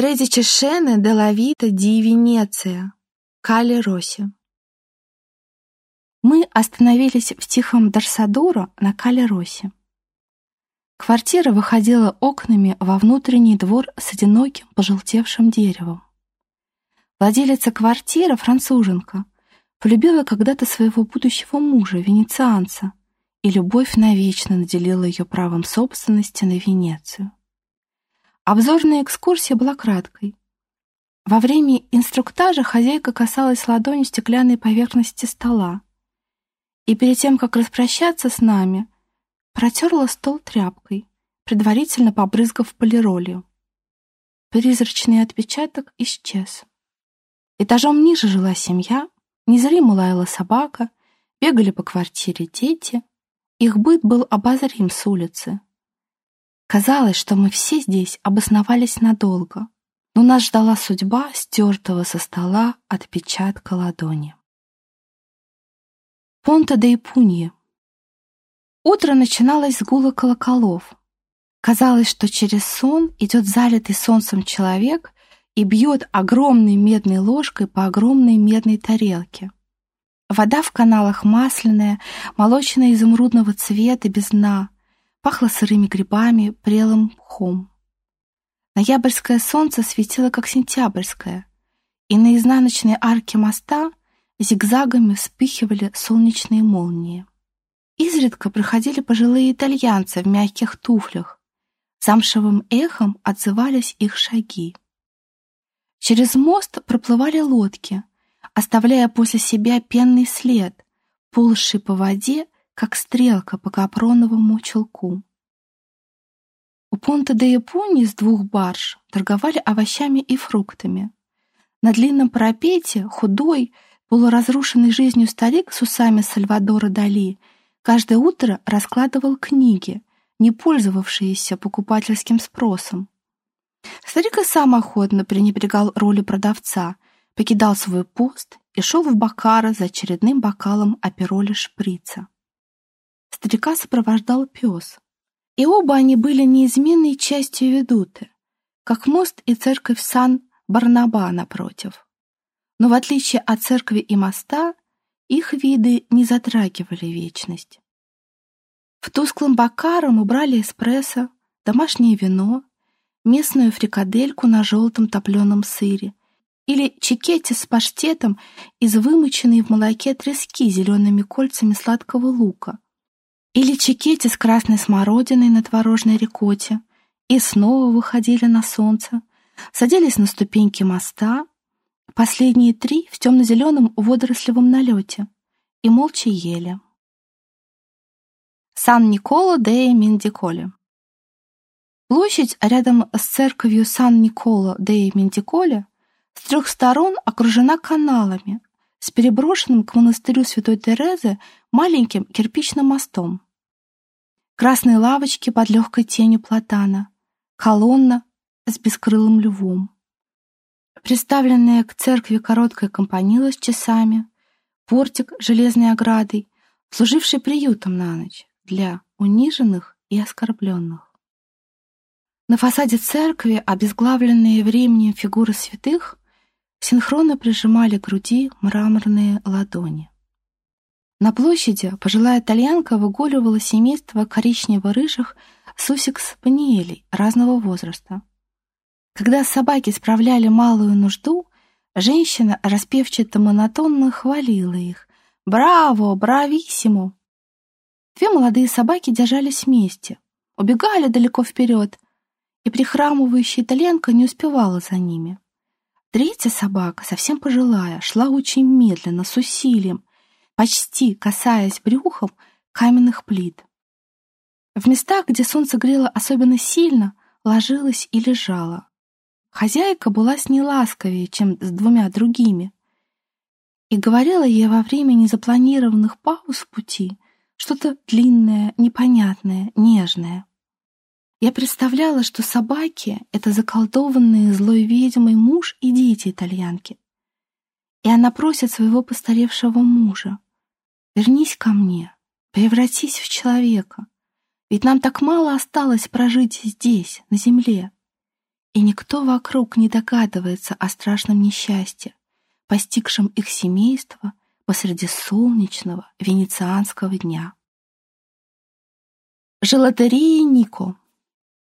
Тредичешене де ла вита ди Венеция, Кали. Мы остановились в тихом Дарсадуро на Росе. Квартира выходила окнами во внутренний двор с одиноким пожелтевшим деревом. Владелица квартиры, француженка, полюбила когда-то своего будущего мужа, венецианца, и любовь навечно наделила ее правом собственности на Венецию. Обзорная экскурсия была краткой. Во время инструктажа хозяйка касалась ладонью стеклянной поверхности стола, и перед тем, как распрощаться с нами, протерла стол тряпкой, предварительно побрызгав полиролью. Призрачный отпечаток исчез. Этажом ниже жила семья, незримо лаяла собака, бегали по квартире дети. Их быт был обозрим с улицы. Казалось, что мы все здесь обосновались надолго, но нас ждала судьба стертого со стола отпечатка ладони. Понта де Ипунье. Утро начиналось с гула колоколов. Казалось, что через сон идет залитый солнцем человек и бьет огромной медной ложкой по огромной медной тарелке. Вода в каналах масляная, молочная изумрудного цвета, без дна, пахло сырыми грибами, прелым мхом. Ноябрьское солнце светило, как сентябрьское, и на изнаночной арке моста зигзагами вспыхивали солнечные молнии. Изредка проходили пожилые итальянцы в мягких туфлях. Замшевым эхом отзывались их шаги. Через мост проплывали лодки, оставляя после себя пенный след, ползший по воде, как стрелка по капроновому чулку. У понта де Японии с двух барж торговали овощами и фруктами. На длинном парапете худой, полуразрушенный жизнью старик с усами Сальвадора Дали каждое утро раскладывал книги, не пользовавшиеся покупательским спросом. Старик и сам охотно пренебрегал роли продавца, покидал свой пост и шел в Бакара за очередным бокалом апероля шприца. Старика сопровождал пес, и оба они были неизменной частью ведуты, как мост и церковь Сан-Барнаба напротив. Но в отличие от церкви и моста, их виды не затрагивали вечность. В тусклом бакаром убрали эспрессо, домашнее вино, местную фрикадельку на желтом топленом сыре или чекете с паштетом из вымоченной в молоке трески зелеными кольцами сладкого лука, или чекете с красной смородиной на творожной рикоте, и снова выходили на солнце, садились на ступеньки моста Последние три в темно-зеленом водорослевом налете и молча ели. Сан-Николо де Миндиколе Площадь рядом с церковью Сан-Николо де Миндиколе с трех сторон окружена каналами с переброшенным к монастырю Святой Терезы маленьким кирпичным мостом. Красные лавочки под легкой тенью платана, колонна с бескрылым львом. Приставленная к церкви короткая компанила с часами, портик железной оградой, служивший приютом на ночь для униженных и оскорбленных. На фасаде церкви обезглавленные временем фигуры святых синхронно прижимали к груди мраморные ладони. На площади пожилая итальянка выгуливала семейство коричнево-рыжих сусекс-спаниелей разного возраста. Когда собаки справляли малую нужду, женщина распевчато-монотонно хвалила их. «Браво! Брависсимо!» Две молодые собаки держались вместе, убегали далеко вперед, и прихрамывающая итальянка не успевала за ними. Третья собака, совсем пожилая, шла очень медленно, с усилием, почти касаясь брюхом каменных плит. В местах, где солнце грело особенно сильно, ложилась и лежала. Хозяйка была с ней ласковее, чем с двумя другими, и говорила ей во время незапланированных пауз в пути что-то длинное, непонятное, нежное. Я представляла, что собаки — это заколдованные злой ведьмой муж и дети итальянки. И она просит своего постаревшего мужа, «Вернись ко мне, превратись в человека, ведь нам так мало осталось прожить здесь, на земле». и никто вокруг не догадывается о страшном несчастье, постигшем их семейство посреди солнечного венецианского дня. Желатерия Нико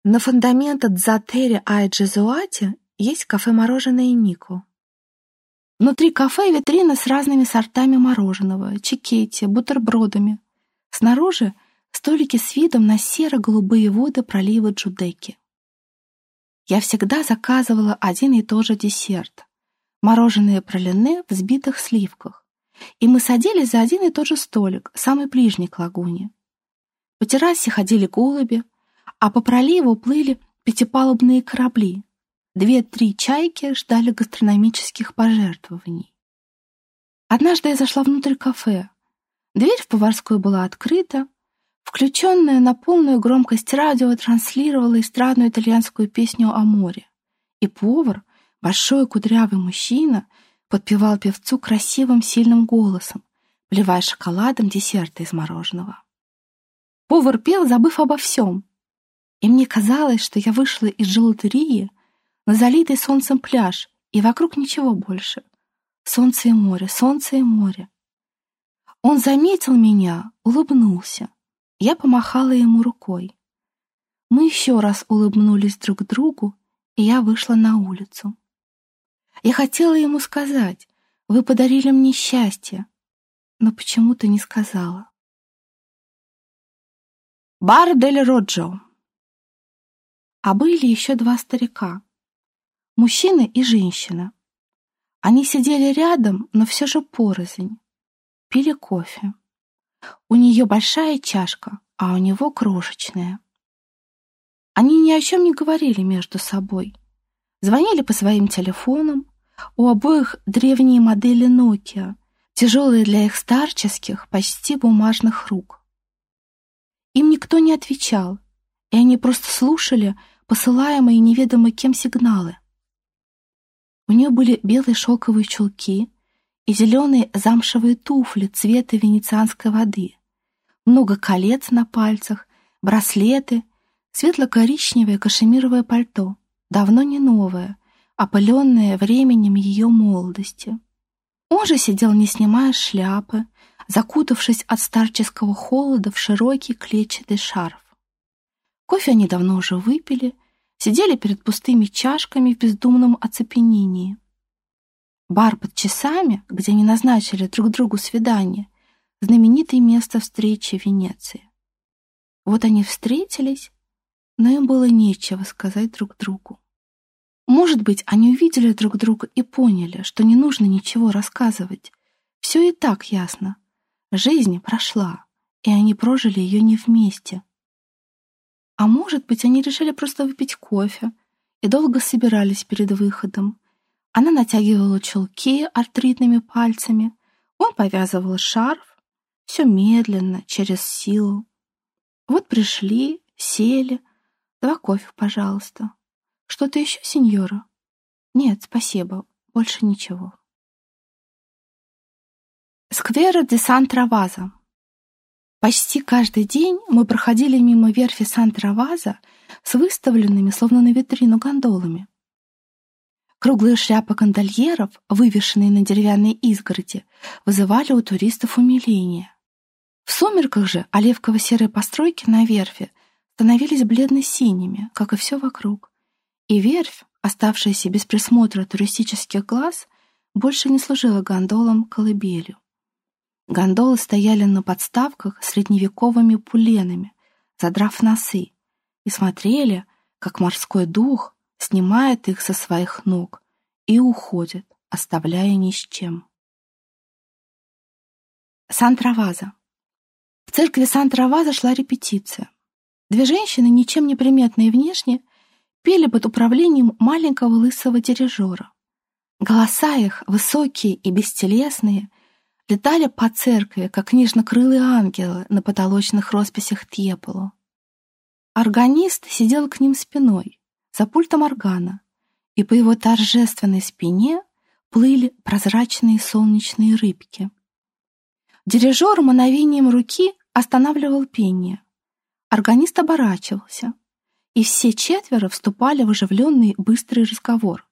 На фундаменте Дзатери Ай Джезуати есть кафе-мороженое Нико. Внутри кафе витрина с разными сортами мороженого, чекети, бутербродами. Снаружи столики с видом на серо-голубые воды пролива Джудеки. Я всегда заказывала один и тот же десерт. Мороженое пролине в взбитых сливках. И мы садились за один и тот же столик, самый ближний к лагуне. По террасе ходили голуби, а по проливу плыли пятипалубные корабли, Две-три чайки ждали гастрономических пожертвований. Однажды я зашла внутрь кафе. Дверь в поварскую была открыта. Включенная на полную громкость радио транслировала эстрадную итальянскую песню о море. И повар, большой кудрявый мужчина, подпевал певцу красивым сильным голосом, плевая шоколадом десерта из мороженого. Повар пел, забыв обо всем. И мне казалось, что я вышла из желатерии — на залитый солнцем пляж, и вокруг ничего больше. Солнце и море, солнце и море. Он заметил меня, улыбнулся. Я помахала ему рукой. Мы еще раз улыбнулись друг другу, и я вышла на улицу. Я хотела ему сказать, вы подарили мне счастье, но почему-то не сказала. Бар дель Роджо. А были еще два старика мужчина и женщина. Они сидели рядом, но все же порознь. Пили кофе. У нее большая чашка, а у него крошечная. Они ни о чем не говорили между собой. Звонили по своим телефонам. У обоих древние модели Nokia, тяжелые для их старческих, почти бумажных рук. Им никто не отвечал, и они просто слушали посылаемые неведомо кем сигналы. У нее были белые шелковые чулки и зеленые замшевые туфли цвета венецианской воды, много колец на пальцах, браслеты, светло-коричневое кашемировое пальто, давно не новое, опыленное временем ее молодости. Он же сидел, не снимая шляпы, закутавшись от старческого холода в широкий клетчатый шарф. Кофе они давно уже выпили, сидели перед пустыми чашками в бездумном оцепенении. Бар под часами, где они назначили друг другу свидание, знаменитое место встречи в Венеции. Вот они встретились, но им было нечего сказать друг другу. Может быть, они увидели друг друга и поняли, что не нужно ничего рассказывать. Все и так ясно. Жизнь прошла, и они прожили ее не вместе. А может быть, они решили просто выпить кофе и долго собирались перед выходом. Она натягивала чулки артритными пальцами, он повязывал шарф, все медленно, через силу. Вот пришли, сели. Два кофе, пожалуйста. Что-то еще, сеньора? Нет, спасибо, больше ничего. Сквера де Сан-Траваза Почти каждый день мы проходили мимо верфи Сан-Траваза с выставленными, словно на витрину, гондолами. Круглые шляпы гондольеров, вывешенные на деревянной изгороди, вызывали у туристов умиление. В сумерках же оливково-серые постройки на верфи становились бледно-синими, как и все вокруг. И верфь, оставшаяся без присмотра туристических глаз, больше не служила гондолам колыбелью. Гондолы стояли на подставках средневековыми пуленами, задрав носы, и смотрели, как морской дух снимает их со своих ног и уходит, оставляя ни с чем. Сан-Траваза. В церкви Сан-Траваза шла репетиция. Две женщины, ничем не приметные внешне, пели под управлением маленького лысого дирижера. Голоса их, высокие и бестелесные, летали по церкви, как нежно-крылые ангелы на потолочных росписях Тьеполо. Органист сидел к ним спиной, за пультом органа, и по его торжественной спине плыли прозрачные солнечные рыбки. Дирижер мановением руки останавливал пение. Органист оборачивался. и все четверо вступали в оживленный быстрый разговор.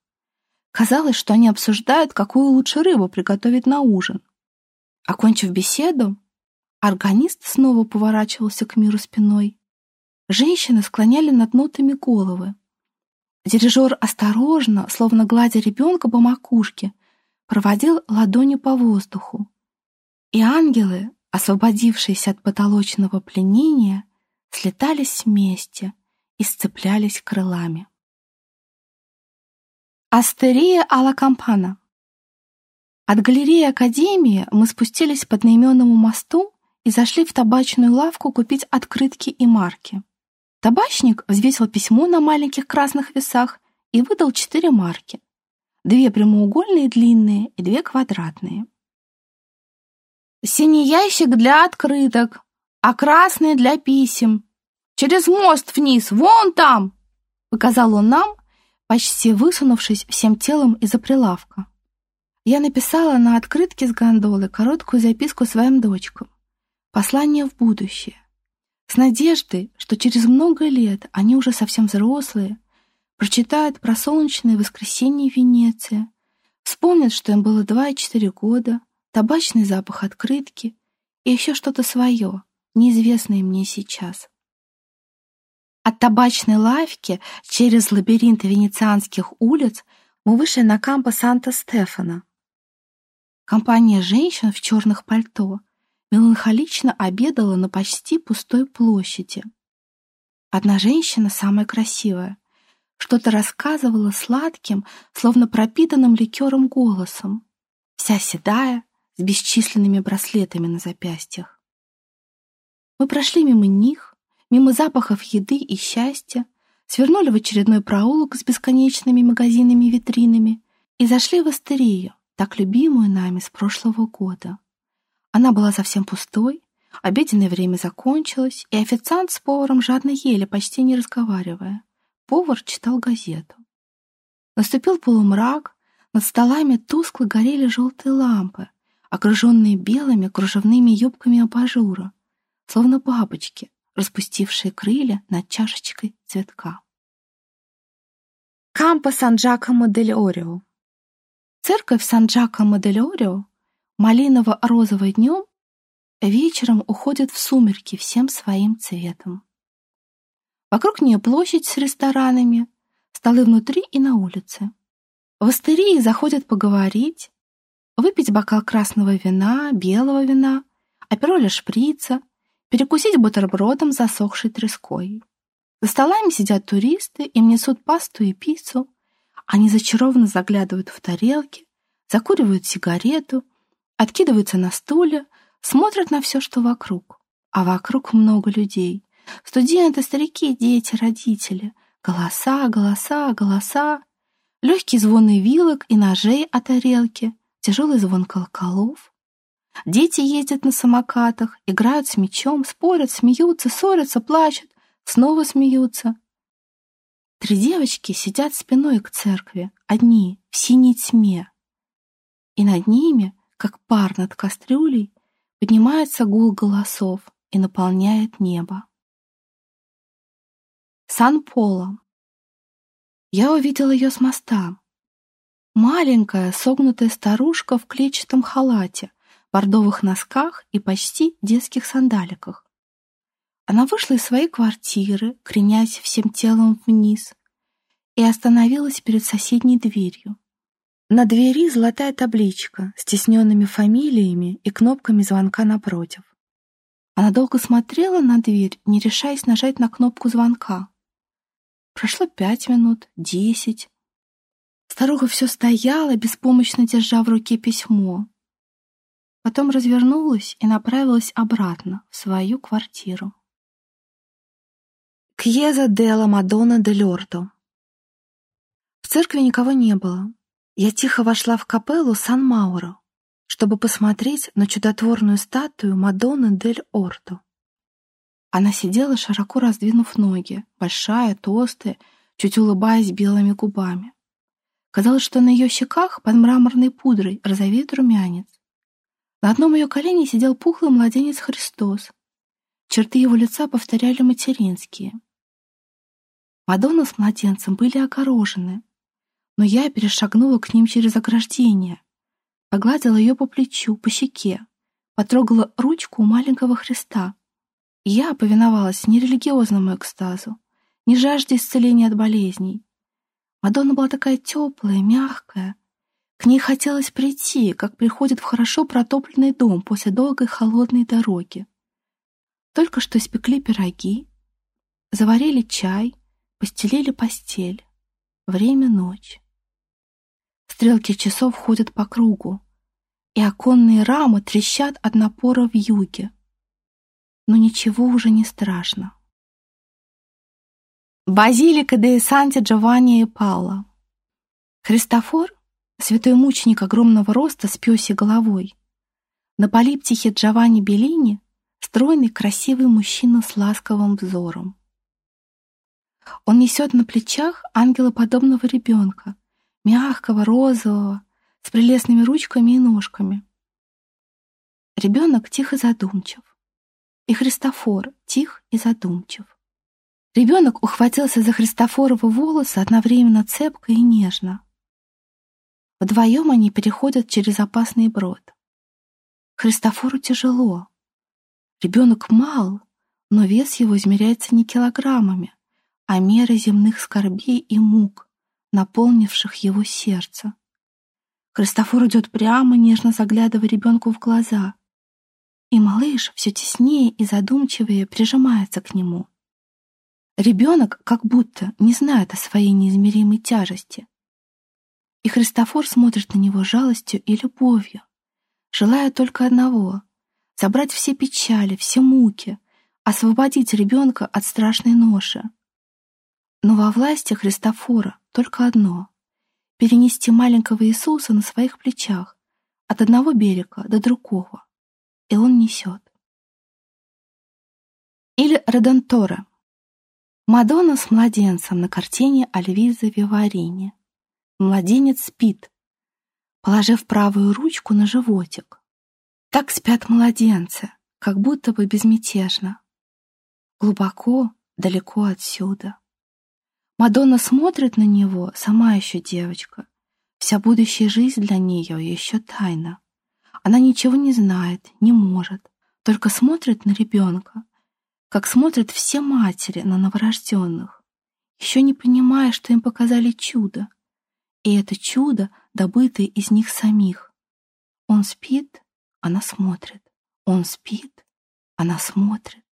Казалось, что они обсуждают, какую лучше рыбу приготовить на ужин. Окончив беседу, органист снова поворачивался к миру спиной. Женщины склоняли над нотами головы. Дирижер осторожно, словно гладя ребенка по макушке, проводил ладонью по воздуху. И ангелы, освободившиеся от потолочного пленения, слетались вместе и сцеплялись крылами. Астерия Алла Кампана От галереи Академии мы спустились по одноименному мосту и зашли в табачную лавку купить открытки и марки. Табачник взвесил письмо на маленьких красных весах и выдал четыре марки. Две прямоугольные длинные и две квадратные. Синий ящик для открыток, а красный для писем. Через мост вниз, вон там!» Показал он нам, почти высунувшись всем телом из-за прилавка. Я написала на открытке с гондолы короткую записку своим дочкам. Послание в будущее. С надеждой, что через много лет они уже совсем взрослые, прочитают про солнечное воскресенье в Венеции, вспомнят, что им было два и четыре года, табачный запах открытки и еще что-то свое, неизвестное мне сейчас. От табачной лавки через лабиринт венецианских улиц мы вышли на кампо Санта-Стефана. Компания женщин в черных пальто меланхолично обедала на почти пустой площади. Одна женщина, самая красивая, что-то рассказывала сладким, словно пропитанным ликером голосом, вся седая, с бесчисленными браслетами на запястьях. Мы прошли мимо них, мимо запахов еды и счастья, свернули в очередной проулок с бесконечными магазинами-витринами и зашли в астерию, так любимую нами с прошлого года. Она была совсем пустой, обеденное время закончилось, и официант с поваром жадно ели, почти не разговаривая. Повар читал газету. Наступил полумрак, над столами тускло горели желтые лампы, окруженные белыми кружевными юбками абажура, словно бабочки, распустившие крылья над чашечкой цветка. Кампо Сан-Джакомо-дель-Орио Церковь Сан-Джакомо-дель-Орио малиново-розовый днем, вечером уходит в сумерки всем своим цветом. Вокруг нее площадь с ресторанами, столы внутри и на улице. В астерии заходят поговорить, выпить бокал красного вина, белого вина, апероля шприца, перекусить бутербродом засохшей треской. За столами сидят туристы, им несут пасту и пиццу. Они зачарованно заглядывают в тарелки, закуривают сигарету откидываются на стуле, смотрят на все, что вокруг. А вокруг много людей. Студенты, старики, дети, родители. Голоса, голоса, голоса. Легкий звон вилок и ножей от тарелки, тяжелый звон колоколов. Дети ездят на самокатах, играют с мячом, спорят, смеются, ссорятся, плачут, снова смеются. Три девочки сидят спиной к церкви, одни, в синей тьме. И над ними как пар над кастрюлей, поднимается гул голосов и наполняет небо. Сан-Поло. Я увидела ее с моста. Маленькая, согнутая старушка в клетчатом халате, бордовых носках и почти детских сандаликах. Она вышла из своей квартиры, кренясь всем телом вниз, и остановилась перед соседней дверью. На двери золотая табличка с тесненными фамилиями и кнопками звонка напротив. Она долго смотрела на дверь, не решаясь нажать на кнопку звонка. Прошло пять минут, десять. Старуха все стояла, беспомощно держа в руке письмо. Потом развернулась и направилась обратно в свою квартиру. Кьеза ла Мадонна де Лордо. В церкви никого не было. Я тихо вошла в капеллу Сан-Мауро, чтобы посмотреть на чудотворную статую Мадонны дель Орто. Она сидела, широко раздвинув ноги, большая, толстая, чуть улыбаясь белыми губами. Казалось, что на ее щеках под мраморной пудрой розовеет румянец. На одном ее колене сидел пухлый младенец Христос. Черты его лица повторяли материнские. Мадонна с младенцем были огорожены, но я перешагнула к ним через ограждение, погладила ее по плечу, по щеке, потрогала ручку у маленького Христа. Я повиновалась не религиозному экстазу, не жажде исцеления от болезней. Мадонна была такая теплая, мягкая. К ней хотелось прийти, как приходит в хорошо протопленный дом после долгой холодной дороги. Только что испекли пироги, заварили чай, постелили постель. Время ночь. Стрелки часов ходят по кругу, и оконные рамы трещат от напора в юге. Но ничего уже не страшно. Базилика де Санти Джованни и Паула. Христофор, святой мученик огромного роста с пёсей головой. На полиптихе Джованни Беллини стройный красивый мужчина с ласковым взором. Он несет на плечах ангелоподобного ребенка, мягкого, розового, с прелестными ручками и ножками. Ребенок тихо задумчив, и Христофор тих и задумчив. Ребенок ухватился за Христофоровы волосы одновременно цепко и нежно. Вдвоем они переходят через опасный брод. Христофору тяжело. Ребенок мал, но вес его измеряется не килограммами, а мерой земных скорбей и мук, наполнивших его сердце. Христофор идет прямо, нежно заглядывая ребенку в глаза. И малыш все теснее и задумчивее прижимается к нему. Ребенок как будто не знает о своей неизмеримой тяжести. И Христофор смотрит на него жалостью и любовью, желая только одного — забрать все печали, все муки, освободить ребенка от страшной ноши. Но во власти Христофора только одно — перенести маленького Иисуса на своих плечах от одного берега до другого, и он несет. Или Редентора — Мадонна с младенцем на картине Альвизы Виварини. Младенец спит, положив правую ручку на животик. Так спят младенцы, как будто бы безмятежно. Глубоко, далеко отсюда. Мадонна смотрит на него, сама еще девочка. Вся будущая жизнь для нее еще тайна. Она ничего не знает, не может, только смотрит на ребенка, как смотрят все матери на новорожденных, еще не понимая, что им показали чудо. И это чудо, добытое из них самих. Он спит, она смотрит. Он спит, она смотрит.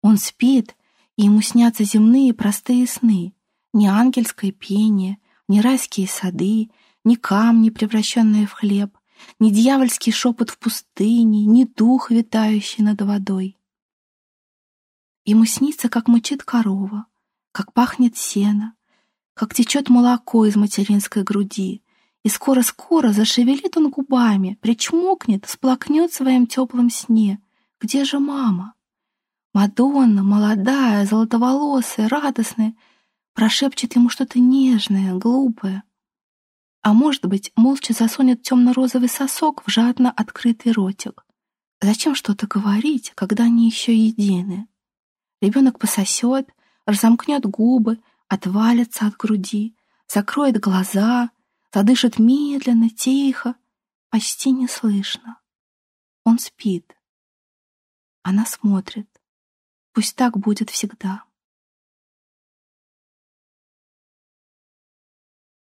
Он спит, и ему снятся земные простые сны. Не ангельское пение, не райские сады, не камни, превращенные в хлеб, не дьявольский шепот в пустыне, не дух, витающий над водой. Ему снится, как мучит корова, как пахнет сено, как течет молоко из материнской груди, и скоро-скоро зашевелит он губами, причмокнет, сплакнет в своем теплом сне. Где же мама? Мадонна, молодая, золотоволосая, радостная, прошепчет ему что-то нежное, глупое. А может быть, молча засунет темно-розовый сосок в жадно открытый ротик. Зачем что-то говорить, когда они еще едины? Ребенок пососет, разомкнет губы, отвалится от груди, закроет глаза, задышит медленно, тихо, почти не слышно. Он спит. Она смотрит. Пусть так будет всегда.